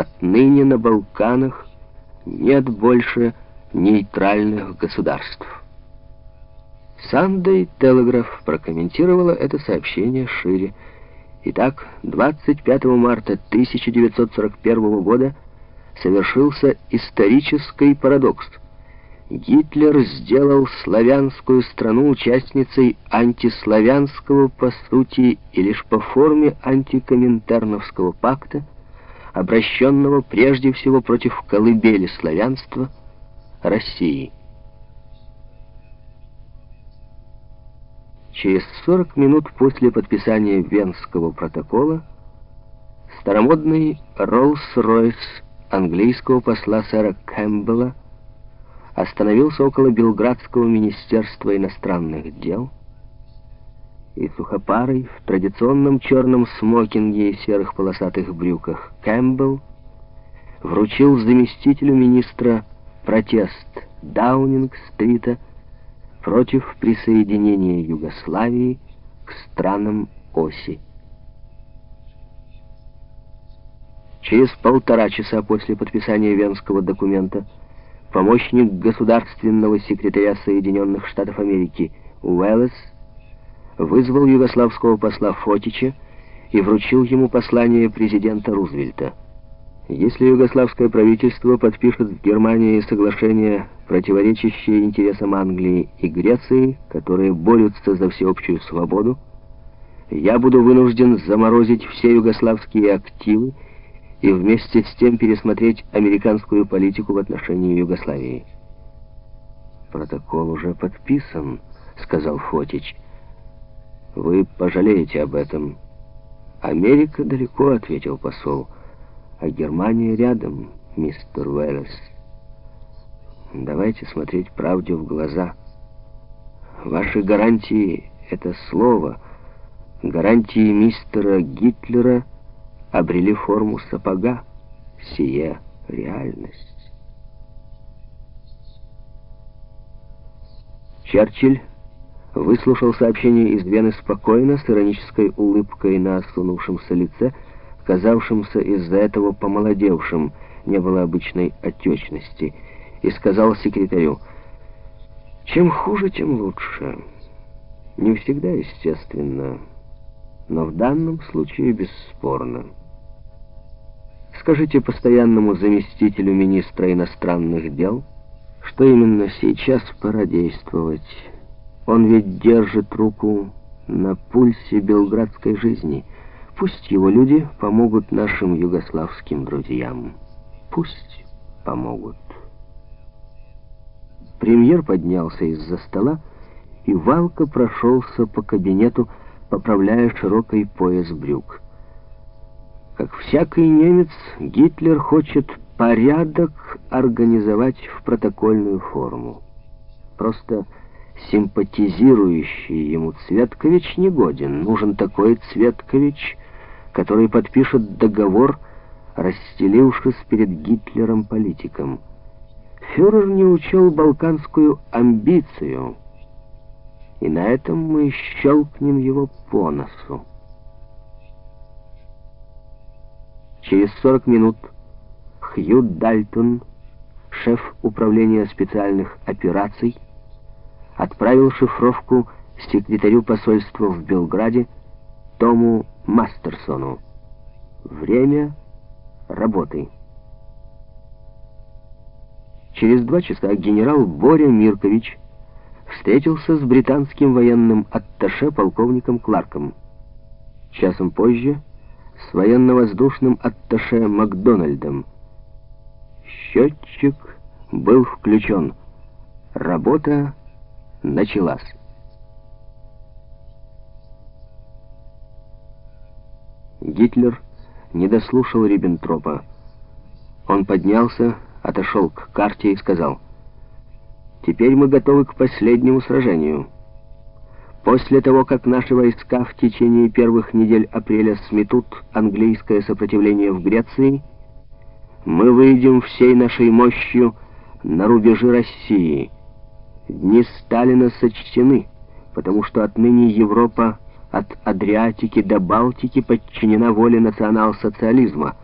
Отныне на Балканах нет больше нейтральных государств. Сандей Телеграф прокомментировала это сообщение шире. Итак, 25 марта 1941 года совершился исторический парадокс. Гитлер сделал славянскую страну участницей антиславянского по сути и лишь по форме антикоминтерновского пакта, обращенного прежде всего против колыбели славянства России. Через 40 минут после подписания Венского протокола старомодный Роллс-Ройс английского посла сэра Кэмпбелла остановился около Белградского министерства иностранных дел и сухопарый в традиционном черном смокинге и серых полосатых брюках Кэмпбелл вручил заместителю министра протест Даунинг-стрита против присоединения Югославии к странам оси. Через полтора часа после подписания Венского документа помощник государственного секретаря Соединенных Штатов Америки Уэллес вызвал югославского посла Фотича и вручил ему послание президента Рузвельта. Если югославское правительство подпишет с Германией соглашение, противоречащее интересам Англии и Греции, которые борются за всеобщую свободу, я буду вынужден заморозить все югославские активы и вместе с тем пересмотреть американскую политику в отношении Югославии. «Протокол уже подписан», — сказал Фотич. «Вы пожалеете об этом». «Америка далеко», — ответил посол, — «а Германия рядом, мистер Уэллес. Давайте смотреть правде в глаза. Ваши гарантии — это слово. Гарантии мистера Гитлера — обрели форму сапога. Сие реальность. Черчилль выслушал сообщение из Вены спокойно, с иронической улыбкой на осунувшемся лице, казавшемся из-за этого помолодевшим, не было обычной отечности, и сказал секретарю, «Чем хуже, тем лучше. Не всегда, естественно, но в данном случае бесспорно». Скажите постоянному заместителю министра иностранных дел, что именно сейчас пора действовать. Он ведь держит руку на пульсе белградской жизни. Пусть его люди помогут нашим югославским друзьям. Пусть помогут. Премьер поднялся из-за стола, и Валка прошелся по кабинету, поправляя широкий пояс брюк. Как всякий немец, Гитлер хочет порядок организовать в протокольную форму. Просто симпатизирующий ему Цветкович не годен. Нужен такой Цветкович, который подпишет договор, расстелившись перед Гитлером политиком. Фюрер не учел балканскую амбицию, и на этом мы щелкнем его по носу. Через 40 минут Хью Дальтон, шеф управления специальных операций, отправил шифровку секретарю посольства в Белграде Тому Мастерсону. Время работы. Через два часа генерал Боря Миркович встретился с британским военным атташе полковником Кларком. Часом позже с военно-воздушным атташе Макдональдом. Счетчик был включен. Работа началась. Гитлер не дослушал Риббентропа. Он поднялся, отошел к карте и сказал, «Теперь мы готовы к последнему сражению». После того, как наши войска в течение первых недель апреля сметут английское сопротивление в Греции, мы выйдем всей нашей мощью на рубежи России. Дни Сталина сочтены, потому что отныне Европа от Адриатики до Балтики подчинена воле национал-социализма,